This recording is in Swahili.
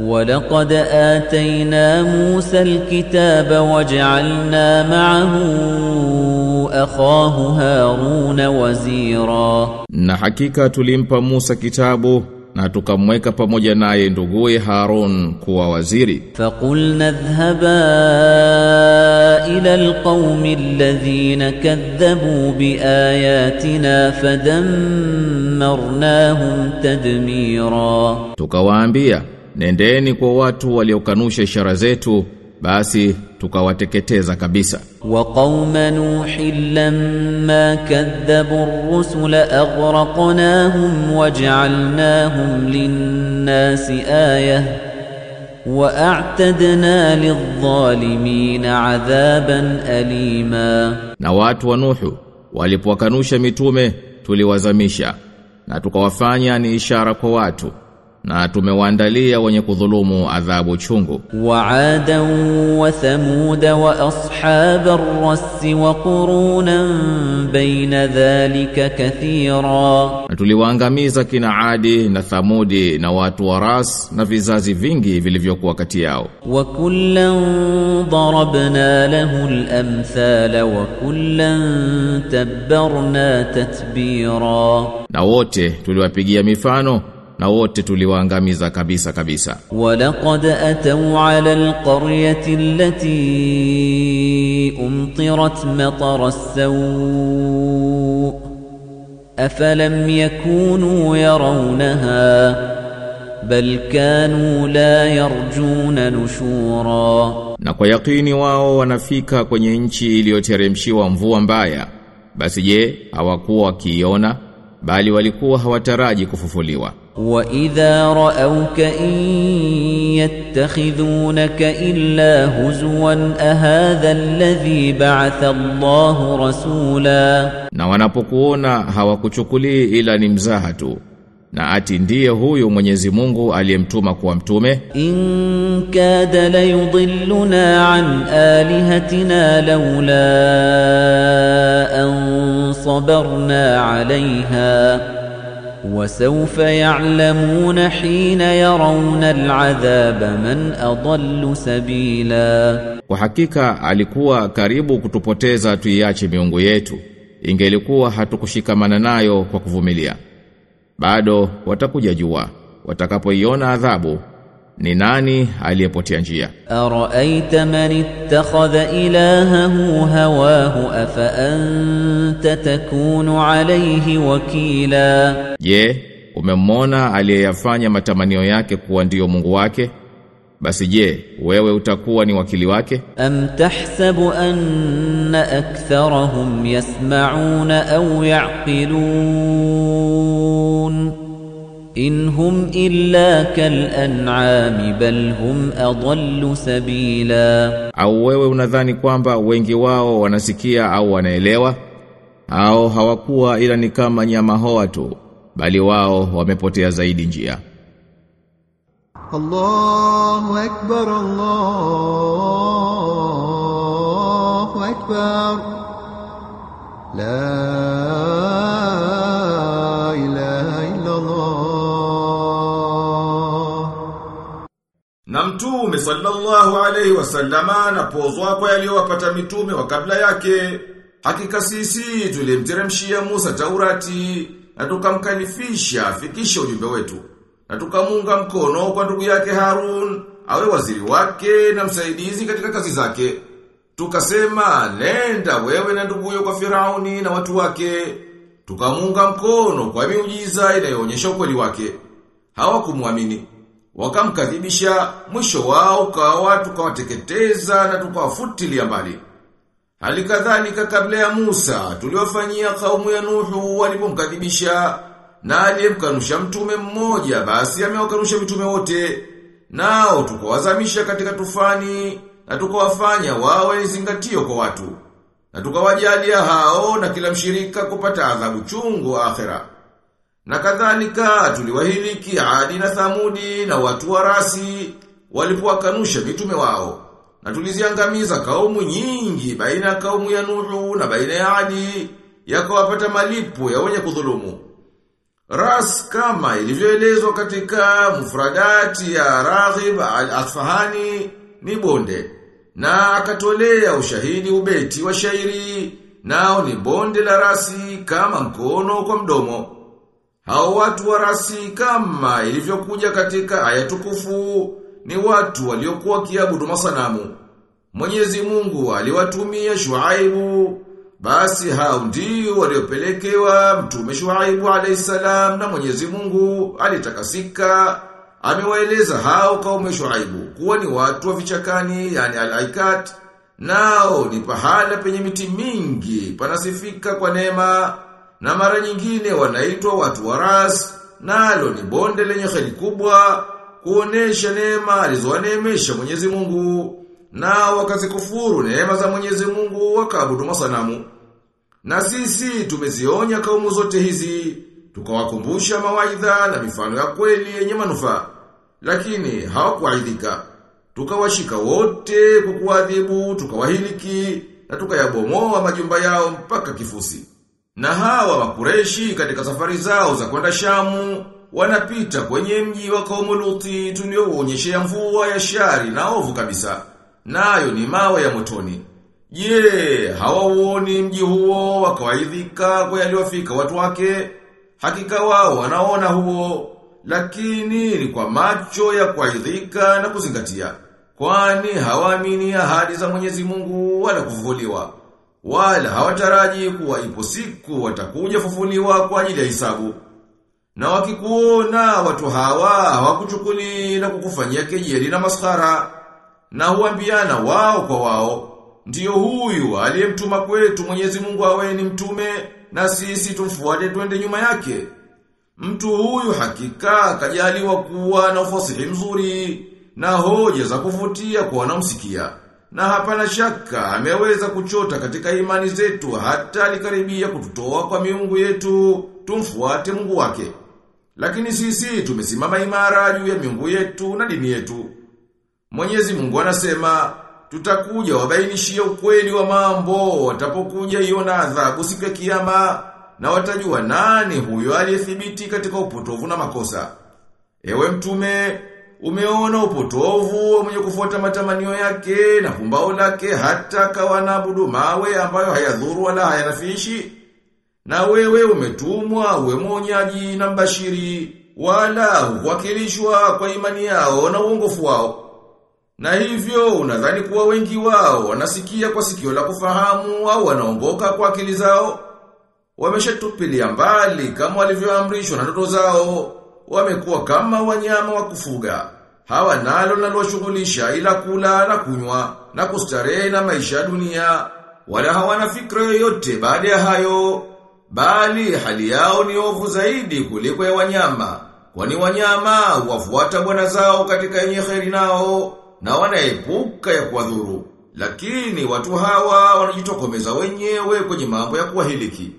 ولقد آتينا موسى الكتاب وجعلنا معه أخاه هارون وزيرا Na hakika tulimpa Musa kitabu na tukamweka pamoja naye nduguye Harun kuwa waziri. فقلنا اذهبا إلى القوم الذين كذبوا بآياتنا فدمرناهم تدميرا Tukawaambia, nendeni kwa watu waliokanusha ishara zetu basi tukawateketeza kabisa. Wa qauma nuhin lamma kadhabu ar-rusula aghraqnahum waj'alnahum lin-nasi wa a'tadna lidh-dhalimin 'adhaban alima. Na watu wa nuhu walipokanusha mitume tuliwazamisha na tukawafanya ni ishara kwa watu na tumewaandalia wenye kudhulumu adhabu chungu. Wa adan wa thamuda wa ashabar rasi wa quruna baina dhalika kathira. Tuliwaangamiza kina adi na thamudi na watu wa ras na vizazi vingi vilivyokuwa kati yao. Wa kullan darabna lahu al-amthala wa kullan tabbarna tatbira. Na wote tuliwapigia mifano na wote tuliwaangamiza kabisa kabisa. Walaqad atau ala alqaryati allati umtirat matara as-saw afalam yakunu yarawnaha bal kanu la yarjuna nushura. Na kwa yakini wao wanafika kwenye nchi iliyoteremshiwa mvua mbaya. Basi je hawakuwa wakiiona? Bali walikuwa hawataraji kufufuliwa. وَإِذَا رَأَوْكَ إِن يَتَّخِذُونَكَ إِلَّا هُزُوًا أَهَذَا الَّذِي بَعَثَ اللَّهُ رَسُولًا Na wanapokuona hawakuchukulii ila ni mzaha tu. Na ati ndiye huyu Mwenyezi Mungu aliyemtuma kuwa mtume إِن كَادَ لَيُضِلُّنَا عَنْ آلِهَتِنَا لَوْلَا أَن صَبَرْنَا عَلَيْهَا وَسَوْفَ يَعْلَمُونَ حِينَ يَرَوْنَ الْعَذَابَ مَنْ أَضَلُّ سَبِيلًا Kwa hakika alikuwa karibu kutupoteza tuiache miungu yetu ingelikuwa hatukushikamana nayo kwa kuvumilia. Bado watakuja jua watakapoiona adhabu ni nani aliyepotea njia? Araita man ittakhadha ilahahu hawahu afa anta takunu alayhi wakila. Je umemwona aliyeyafanya matamanio yake kuwa ndiyo mungu wake? Basi je wewe utakuwa ni wakili wake? Am tahsabu anna aktharahum yasma'una au ya'qilun. إِنْ هُمْ إِلَّا كَالْأَنْعَامِ بَلْ هُمْ أَضَلُّ سَبِيلًا Au wewe unadhani kwamba wengi wao wanasikia au wanaelewa? Au hawakuwa ila ni kama nyama hoa tu, bali wao wamepotea zaidi njia. الله أكبر الله أكبر لا mtume sallallahu alaihi wasallama pozo kwa yaliyowapata mitume wa kabla yake. Hakika sisi tulimteremshia Musa Taurati na tukamkalifisha afikishe ujumbe wetu. Na tukamunga mkono kwa ndugu yake Harun awe waziri wake na msaidizi katika kazi zake. Tukasema nenda wewe na nduguyo kwa Firauni na watu wake. Tukamunga mkono kwa miujiza inayoonyesha ukweli wake. Hawakumwamini. Wakamkadhibisha mwisho wao kwa ukawa tukawateketeza na tukawafutilia mbali. halikadhalika kabla ya Musa tuliwafanyia kaumu ya Nuhu walipomkadhibisha na aliyemkanusha mtume mmoja basi amewakanusha mitume wote. Nao tukawazamisha katika tufani na tukawafanya wawe zingatio kwa watu. Na tukawajalia hao na kila mshirika kupata adhabu chungu akhera. Na kadhalika tuliwahiliki Adi na Thamudi na watu wa Rasi walipowakanusha mitume wao. Na tuliziangamiza kaumu nyingi baina ya kaumu ya Nuhu na baina ya Adi yakawapata malipo ya wenye kudhulumu. Ras kama ilivyoelezwa katika mufradati ya Raghib al-Asfahani ni bonde na akatolea ushahidi ubeti wa shairi nao ni bonde la rasi kama mkono kwa mdomo. Hao watu wa rasi kama ilivyokuja katika aya tukufu ni watu waliokuwa kiabudu masanamu. Mwenyezi Mungu aliwatumia Shuaibu. Basi hao ndio waliopelekewa mtume Shuaibu alayhisalam na Mwenyezi Mungu alitakasika. Amewaeleza hao kaume Shuaibu kuwa ni watu wa vichakani yani al-aikat nao ni pahala penye miti mingi panasifika kwa neema na mara nyingine wanaitwa watu wa ras nalo ni bonde lenye kheri kubwa kuonesha neema alizowaneemesha Mwenyezi Mungu Na wakazikufuru neema za Mwenyezi Mungu wakaabudu masanamu. Na sisi tumezionya kaumu zote hizi tukawakumbusha mawaidha na mifano ya kweli yenye manufaa lakini hawakuaidhika. Tukawashika wote kwa kuadhibu tukawahiliki na tukayabomoa majumba yao mpaka kifusi na hawa makureshi katika safari zao za kwenda Shamu wanapita kwenye mji wa kaumuluti Luti ya mvua ya shari na ovu kabisa nayo ni mawe ya motoni Je, hawauoni mji huo wakawaidhika kwa yaliwafika watu wake? Hakika wao wanaona huo, lakini ni kwa macho ya kuaidhika na kuzingatia. Kwani hawaamini ahadi za Mwenyezi Mungu wala kufufuliwa. Wala hawataraji kuwa ipo siku watakuja fufuliwa kwa ajili ya hisabu. Na wakikuona watu hawa hawakuchukuli na kukufanyia kejeli na maskhara na huambiana wao kwa wao Ndiyo huyu aliyemtuma kwetu Mwenyezi Mungu awe ni mtume na sisi tumfuate twende nyuma yake. Mtu huyu hakika kajaliwa kuwa na ufasihi mzuri na hoja za kuvutia kwa wanaomsikia. Na hapana shaka ameweza kuchota katika imani zetu hata alikaribia kututoa kwa miungu yetu tumfuate Mungu wake. Lakini sisi tumesimama imara juu ya miungu yetu na dini yetu. Mwenyezi Mungu anasema tutakuja wabainishie ukweli wa mambo watapokuja iona adhabu siku ya kiyama na watajua nani huyo aliyethibiti katika upotovu na makosa. Ewe mtume, umeona upotovu mwenye kufuata matamanio yake na kumbao lake hata kawa naabudu mawe ambayo hayadhuru wala hayanafishi. Na wewe umetumwa uwe mwonyaji na mbashiri wala wakilishwa kwa imani yao na uongofu wao. Na hivyo unadhani kuwa wengi wao wanasikia kwa sikio la kufahamu au wanaongoka kwa akili zao? Wameshatupilia mbali kama walivyoamrishwa na ndoto zao. Wamekuwa kama wanyama wa kufuga. Hawa nalo linalowashughulisha ila kula na kunywa na kustarehe na maisha ya dunia. Wala hawana fikra yoyote baada ya hayo. Bali hali yao ni ovu zaidi kuliko ya wanyama. Kwani wanyama wafuata bwana zao katika yenye kheri nao na wanaepuka ya kuwadhuru. Lakini watu hawa wanajitokomeza wenyewe kwenye mambo ya kuwahiliki.